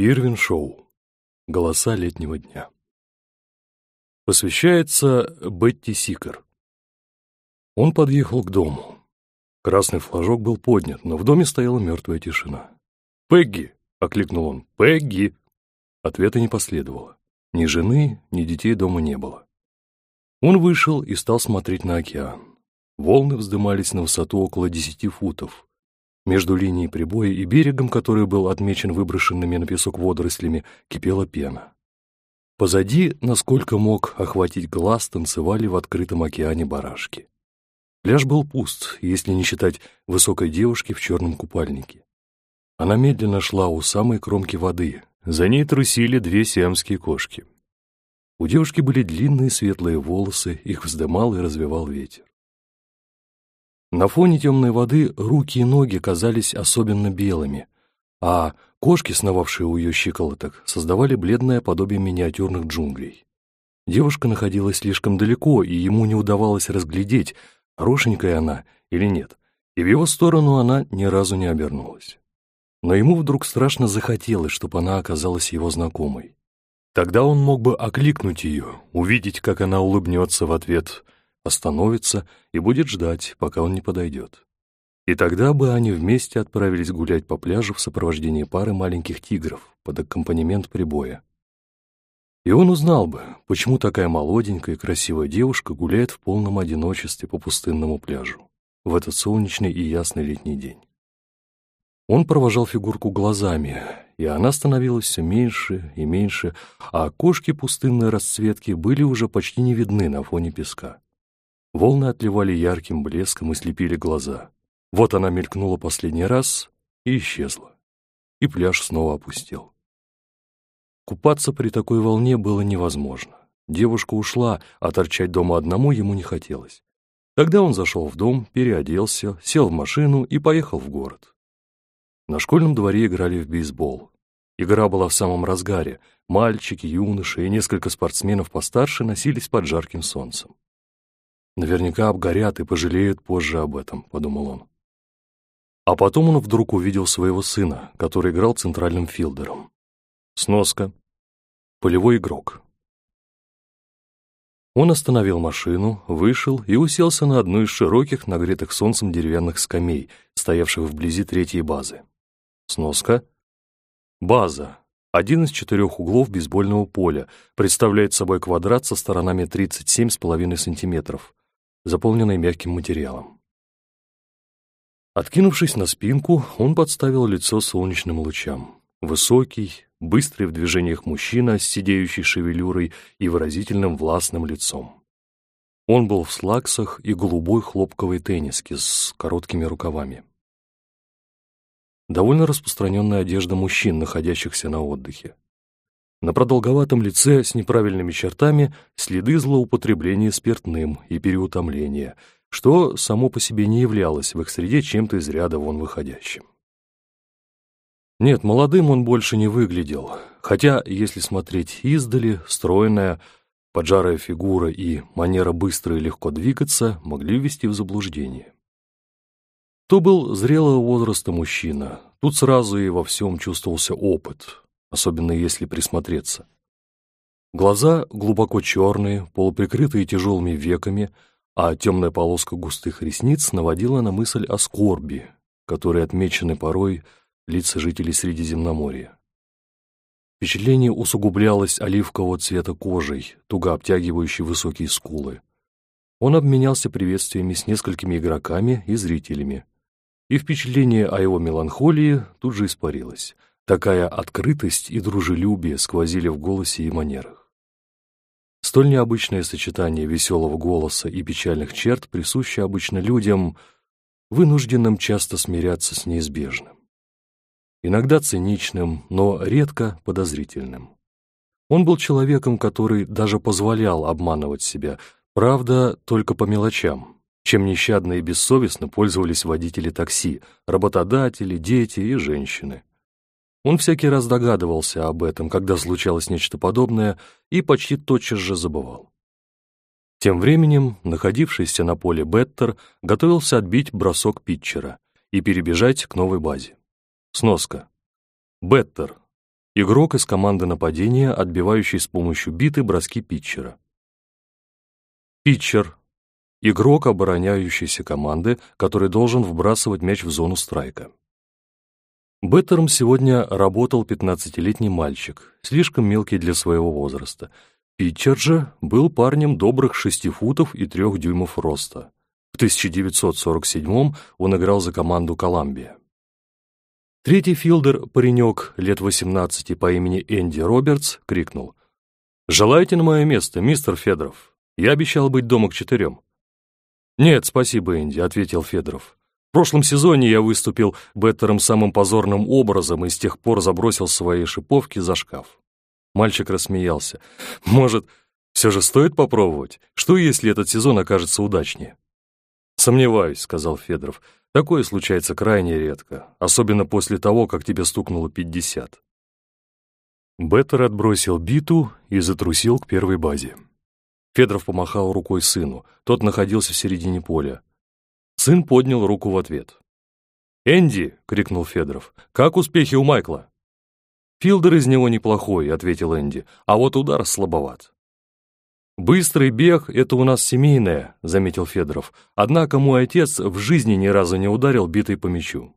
Ирвин Шоу. Голоса летнего дня. Посвящается Бетти Сикер. Он подъехал к дому. Красный флажок был поднят, но в доме стояла мертвая тишина. «Пегги!» — окликнул он. «Пегги!» Ответа не последовало. Ни жены, ни детей дома не было. Он вышел и стал смотреть на океан. Волны вздымались на высоту около десяти футов. Между линией прибоя и берегом, который был отмечен выброшенными на песок водорослями, кипела пена. Позади, насколько мог охватить глаз, танцевали в открытом океане барашки. Пляж был пуст, если не считать высокой девушки в черном купальнике. Она медленно шла у самой кромки воды, за ней трусили две сиамские кошки. У девушки были длинные светлые волосы, их вздымал и развивал ветер. На фоне темной воды руки и ноги казались особенно белыми, а кошки, сновавшие у ее щиколоток, создавали бледное подобие миниатюрных джунглей. Девушка находилась слишком далеко, и ему не удавалось разглядеть, хорошенькая она или нет, и в его сторону она ни разу не обернулась. Но ему вдруг страшно захотелось, чтобы она оказалась его знакомой. Тогда он мог бы окликнуть ее, увидеть, как она улыбнется в ответ — остановится и будет ждать, пока он не подойдет. И тогда бы они вместе отправились гулять по пляжу в сопровождении пары маленьких тигров под аккомпанемент прибоя. И он узнал бы, почему такая молоденькая и красивая девушка гуляет в полном одиночестве по пустынному пляжу в этот солнечный и ясный летний день. Он провожал фигурку глазами, и она становилась все меньше и меньше, а окошки пустынной расцветки были уже почти не видны на фоне песка. Волны отливали ярким блеском и слепили глаза. Вот она мелькнула последний раз и исчезла. И пляж снова опустел. Купаться при такой волне было невозможно. Девушка ушла, а торчать дома одному ему не хотелось. Тогда он зашел в дом, переоделся, сел в машину и поехал в город. На школьном дворе играли в бейсбол. Игра была в самом разгаре. Мальчики, юноши и несколько спортсменов постарше носились под жарким солнцем. Наверняка обгорят и пожалеют позже об этом, подумал он. А потом он вдруг увидел своего сына, который играл центральным филдером. Сноска. Полевой игрок. Он остановил машину, вышел и уселся на одну из широких, нагретых солнцем деревянных скамей, стоявших вблизи третьей базы. Сноска. База. Один из четырех углов бейсбольного поля представляет собой квадрат со сторонами 37,5 сантиметров, заполненной мягким материалом. Откинувшись на спинку, он подставил лицо солнечным лучам. Высокий, быстрый в движениях мужчина с сидеющей шевелюрой и выразительным властным лицом. Он был в слаксах и голубой хлопковой тенниске с короткими рукавами. Довольно распространенная одежда мужчин, находящихся на отдыхе. На продолговатом лице с неправильными чертами следы злоупотребления спиртным и переутомления, что само по себе не являлось в их среде чем-то из ряда вон выходящим. Нет, молодым он больше не выглядел, хотя, если смотреть издали, стройная, поджарая фигура и манера быстро и легко двигаться могли ввести в заблуждение. То был зрелого возраста мужчина, тут сразу и во всем чувствовался опыт, особенно если присмотреться. Глаза глубоко черные, полуприкрытые тяжелыми веками, а темная полоска густых ресниц наводила на мысль о скорби, которой отмечены порой лица жителей Средиземноморья. Впечатление усугублялось оливкового цвета кожей, туго обтягивающей высокие скулы. Он обменялся приветствиями с несколькими игроками и зрителями, и впечатление о его меланхолии тут же испарилось — Такая открытость и дружелюбие сквозили в голосе и манерах. Столь необычное сочетание веселого голоса и печальных черт присуще обычно людям, вынужденным часто смиряться с неизбежным. Иногда циничным, но редко подозрительным. Он был человеком, который даже позволял обманывать себя, правда, только по мелочам, чем нещадно и бессовестно пользовались водители такси, работодатели, дети и женщины. Он всякий раз догадывался об этом, когда случалось нечто подобное, и почти тотчас же забывал. Тем временем, находившийся на поле Беттер готовился отбить бросок питчера и перебежать к новой базе. Сноска. Беттер. Игрок из команды нападения, отбивающий с помощью биты броски питчера. Питчер. Игрок обороняющейся команды, который должен вбрасывать мяч в зону страйка. Беттером сегодня работал 15-летний мальчик, слишком мелкий для своего возраста. Питчер же был парнем добрых 6 футов и 3 дюймов роста. В 1947 он играл за команду «Коламбия». Третий филдер, паренек лет 18 по имени Энди Робертс, крикнул. «Желаете на мое место, мистер Федоров? Я обещал быть дома к четырем». «Нет, спасибо, Энди», — ответил Федоров. «В прошлом сезоне я выступил Беттером самым позорным образом и с тех пор забросил свои шиповки за шкаф». Мальчик рассмеялся. «Может, все же стоит попробовать? Что, если этот сезон окажется удачнее?» «Сомневаюсь», — сказал Федоров. Такое случается крайне редко, особенно после того, как тебе стукнуло пятьдесят. Беттер отбросил биту и затрусил к первой базе. Федоров помахал рукой сыну, тот находился в середине поля. Сын поднял руку в ответ. «Энди!» — крикнул Федоров. «Как успехи у Майкла?» «Филдер из него неплохой», — ответил Энди, «а вот удар слабоват». «Быстрый бег — это у нас семейное», — заметил Федоров. «Однако мой отец в жизни ни разу не ударил битой по мячу».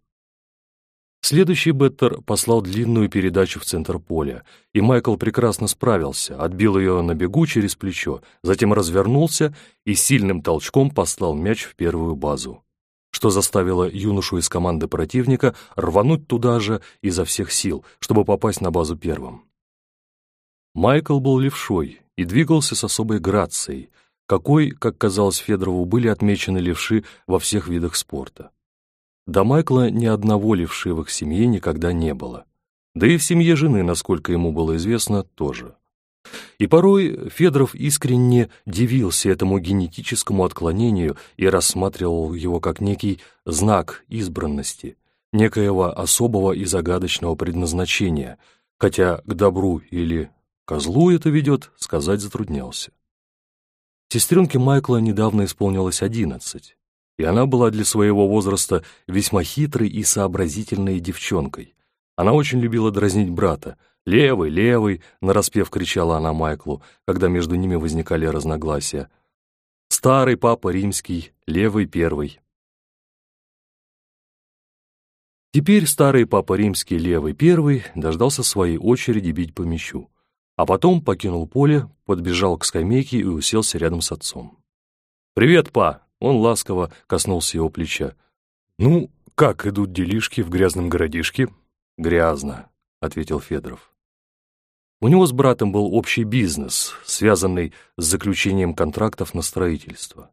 Следующий беттер послал длинную передачу в центр поля, и Майкл прекрасно справился, отбил ее на бегу через плечо, затем развернулся и сильным толчком послал мяч в первую базу, что заставило юношу из команды противника рвануть туда же изо всех сил, чтобы попасть на базу первым. Майкл был левшой, и двигался с особой грацией, какой, как казалось Федорову, были отмечены левши во всех видах спорта. До Майкла ни одного левши в их семье никогда не было. Да и в семье жены, насколько ему было известно, тоже. И порой Федоров искренне дивился этому генетическому отклонению и рассматривал его как некий знак избранности, некоего особого и загадочного предназначения, хотя к добру или Козлу это ведет, сказать затруднялся. Сестренке Майкла недавно исполнилось одиннадцать, и она была для своего возраста весьма хитрой и сообразительной девчонкой. Она очень любила дразнить брата. «Левый, левый!» — нараспев кричала она Майклу, когда между ними возникали разногласия. «Старый папа римский, левый первый». Теперь старый папа римский, левый первый, дождался своей очереди бить по мячу а потом покинул поле, подбежал к скамейке и уселся рядом с отцом. «Привет, па!» — он ласково коснулся его плеча. «Ну, как идут делишки в грязном городишке?» «Грязно», — ответил Федоров. У него с братом был общий бизнес, связанный с заключением контрактов на строительство.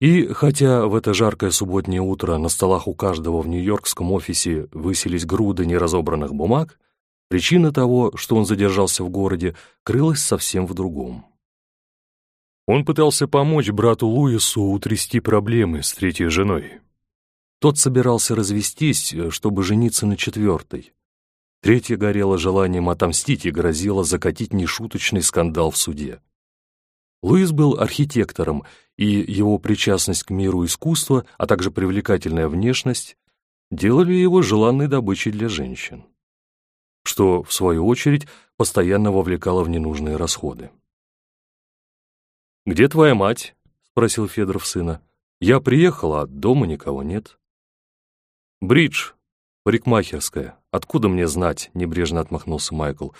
И хотя в это жаркое субботнее утро на столах у каждого в нью-йоркском офисе высились груды неразобранных бумаг, Причина того, что он задержался в городе, крылась совсем в другом. Он пытался помочь брату Луису утрясти проблемы с третьей женой. Тот собирался развестись, чтобы жениться на четвертой. Третья горела желанием отомстить и грозила закатить нешуточный скандал в суде. Луис был архитектором, и его причастность к миру искусства, а также привлекательная внешность делали его желанной добычей для женщин что, в свою очередь, постоянно вовлекало в ненужные расходы. «Где твоя мать?» — спросил Федоров сына. «Я приехал, а дома никого нет». «Бридж, парикмахерская. Откуда мне знать?» — небрежно отмахнулся Майкл.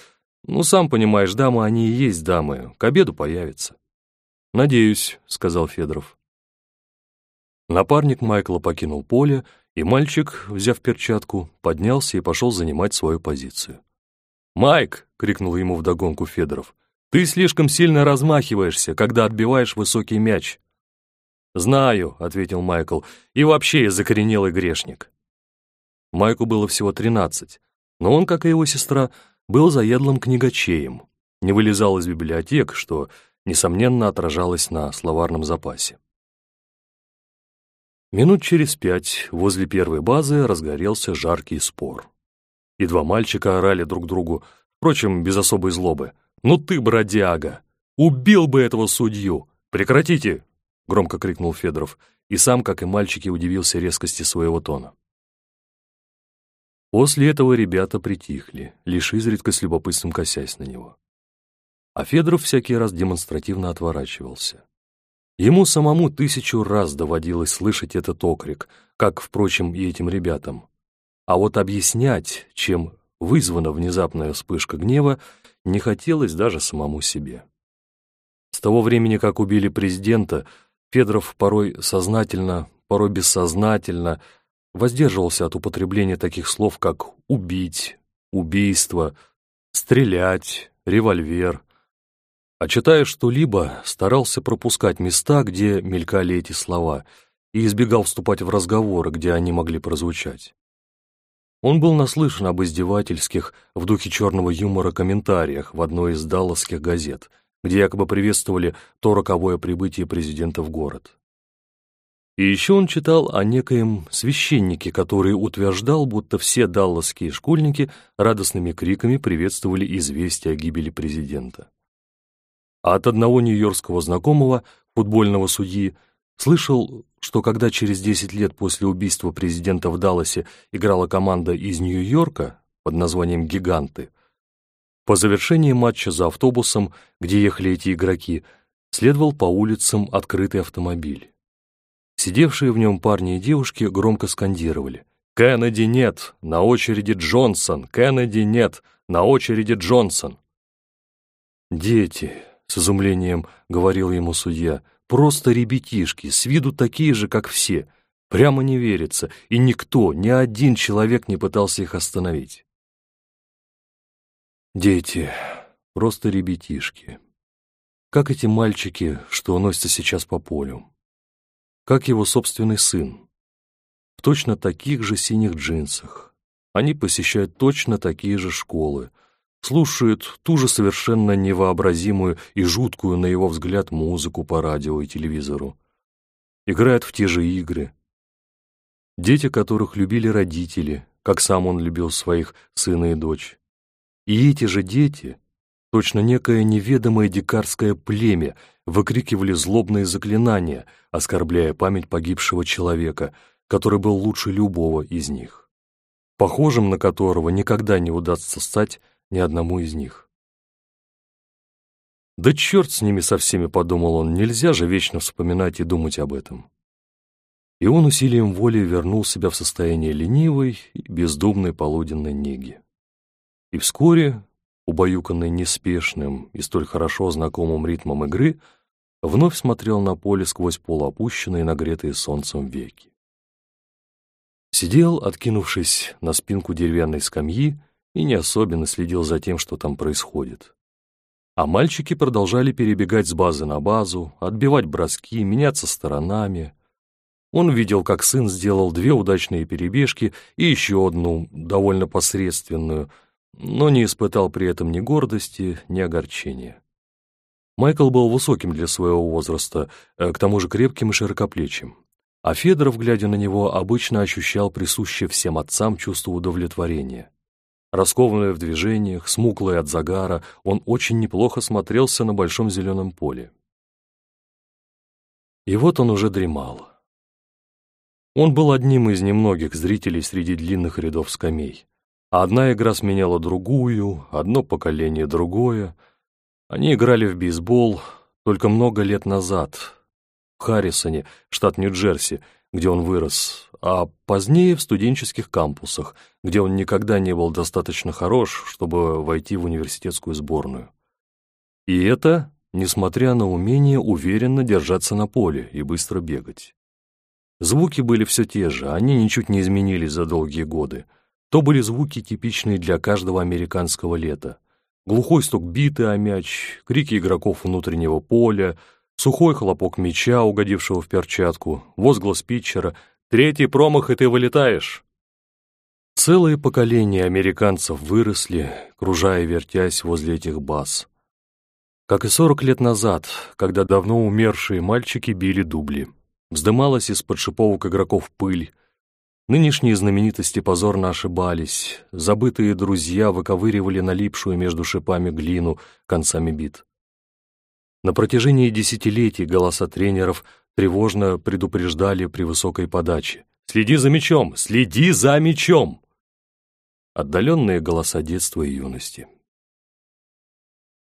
«Ну, сам понимаешь, дамы, они и есть дамы. К обеду появятся». «Надеюсь», — сказал Федоров. Напарник Майкла покинул поле, и мальчик, взяв перчатку, поднялся и пошел занимать свою позицию. «Майк!» — крикнул ему вдогонку Федоров. «Ты слишком сильно размахиваешься, когда отбиваешь высокий мяч». «Знаю», — ответил Майкл, — «и вообще я закоренелый грешник». Майку было всего тринадцать, но он, как и его сестра, был заядлым книгачеем, не вылезал из библиотек, что, несомненно, отражалось на словарном запасе. Минут через пять возле первой базы разгорелся жаркий спор. И два мальчика орали друг другу, впрочем, без особой злобы. «Ну ты, бродяга! Убил бы этого судью! Прекратите!» — громко крикнул Федоров, и сам, как и мальчики, удивился резкости своего тона. После этого ребята притихли, лишь изредка с любопытством косясь на него. А Федоров всякий раз демонстративно отворачивался. Ему самому тысячу раз доводилось слышать этот окрик, как, впрочем, и этим ребятам. А вот объяснять, чем вызвана внезапная вспышка гнева, не хотелось даже самому себе. С того времени, как убили президента, Федоров порой сознательно, порой бессознательно воздерживался от употребления таких слов, как «убить», «убийство», «стрелять», «револьвер». А читая что-либо, старался пропускать места, где мелькали эти слова, и избегал вступать в разговоры, где они могли прозвучать. Он был наслышан об издевательских, в духе черного юмора, комментариях в одной из далласских газет, где якобы приветствовали то роковое прибытие президента в город. И еще он читал о некоем священнике, который утверждал, будто все далласские школьники радостными криками приветствовали известие о гибели президента. А от одного нью-йоркского знакомого, футбольного судьи, слышал, что когда через 10 лет после убийства президента в Далласе играла команда из Нью-Йорка под названием «Гиганты», по завершении матча за автобусом, где ехали эти игроки, следовал по улицам открытый автомобиль. Сидевшие в нем парни и девушки громко скандировали. «Кеннеди нет! На очереди Джонсон! Кеннеди нет! На очереди Джонсон!» «Дети!» — с изумлением говорил ему судья. «Просто ребятишки, с виду такие же, как все. Прямо не верится, и никто, ни один человек не пытался их остановить». «Дети, просто ребятишки. Как эти мальчики, что носятся сейчас по полю как его собственный сын. В точно таких же синих джинсах. Они посещают точно такие же школы, слушают ту же совершенно невообразимую и жуткую, на его взгляд, музыку по радио и телевизору. Играют в те же игры. Дети, которых любили родители, как сам он любил своих сына и дочь. И эти же дети, точно некое неведомое дикарское племя, выкрикивали злобные заклинания, оскорбляя память погибшего человека, который был лучше любого из них, похожим на которого никогда не удастся стать ни одному из них. «Да черт с ними со всеми», — подумал он, — «нельзя же вечно вспоминать и думать об этом». И он усилием воли вернул себя в состояние ленивой и бездумной полуденной неги. И вскоре, убаюканный неспешным и столь хорошо знакомым ритмом игры, вновь смотрел на поле сквозь полуопущенные, нагретые солнцем веки. Сидел, откинувшись на спинку деревянной скамьи, и не особенно следил за тем, что там происходит. А мальчики продолжали перебегать с базы на базу, отбивать броски, меняться сторонами. Он видел, как сын сделал две удачные перебежки и еще одну, довольно посредственную, но не испытал при этом ни гордости, ни огорчения. Майкл был высоким для своего возраста, э, к тому же крепким и широкоплечим. А Федоров, глядя на него, обычно ощущал присущее всем отцам чувство удовлетворения. Раскованный в движениях, смуклый от загара, он очень неплохо смотрелся на большом зеленом поле. И вот он уже дремал. Он был одним из немногих зрителей среди длинных рядов скамей. Одна игра сменяла другую, одно поколение другое — они играли в бейсбол только много лет назад, в Харрисоне, штат Нью-Джерси, где он вырос, а позднее в студенческих кампусах, где он никогда не был достаточно хорош, чтобы войти в университетскую сборную. И это, несмотря на умение уверенно держаться на поле и быстро бегать. Звуки были все те же, они ничуть не изменились за долгие годы. То были звуки, типичные для каждого американского лета. Глухой стук биты о мяч, крики игроков внутреннего поля, сухой хлопок мяча, угодившего в перчатку, возглас питчера «Третий промах, и ты вылетаешь!» Целые поколения американцев выросли, кружая и вертясь возле этих баз. Как и сорок лет назад, когда давно умершие мальчики били дубли. Вздымалась из-под шиповок игроков пыль, Нынешние знаменитости позорно ошибались, забытые друзья выковыривали налипшую между шипами глину концами бит. На протяжении десятилетий голоса тренеров тревожно предупреждали при высокой подаче. «Следи за мячом! Следи за мячом!» Отдаленные голоса детства и юности.